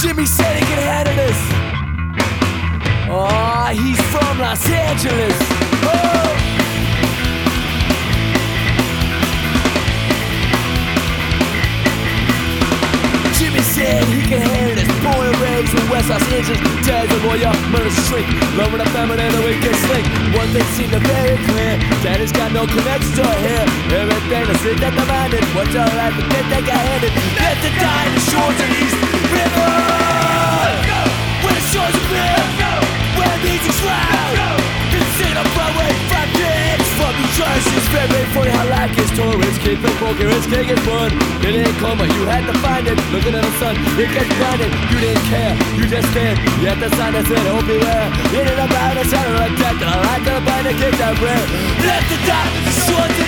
Jimmy said he can handle this. Oh, he's from Los Angeles. Oh! Jimmy said he can handle this. Born and raised in West Los Angeles. Dad's a lawyer, murder's a shrink. Loving a feminine, the weak and slick. One thing seemed very clear. Daddy's got no connection to here. Everything is slick at the minded. What your life and get that guy handed. Let the die in the shores kick the poker, his kick is fun. It ain't coma, you had to find it. Looking at the sun, it gets blinded. You didn't care, you just did. You had the sign that said, oh beware. It ain't about a sound like that. I like to find a kick that rare. Let the dot, short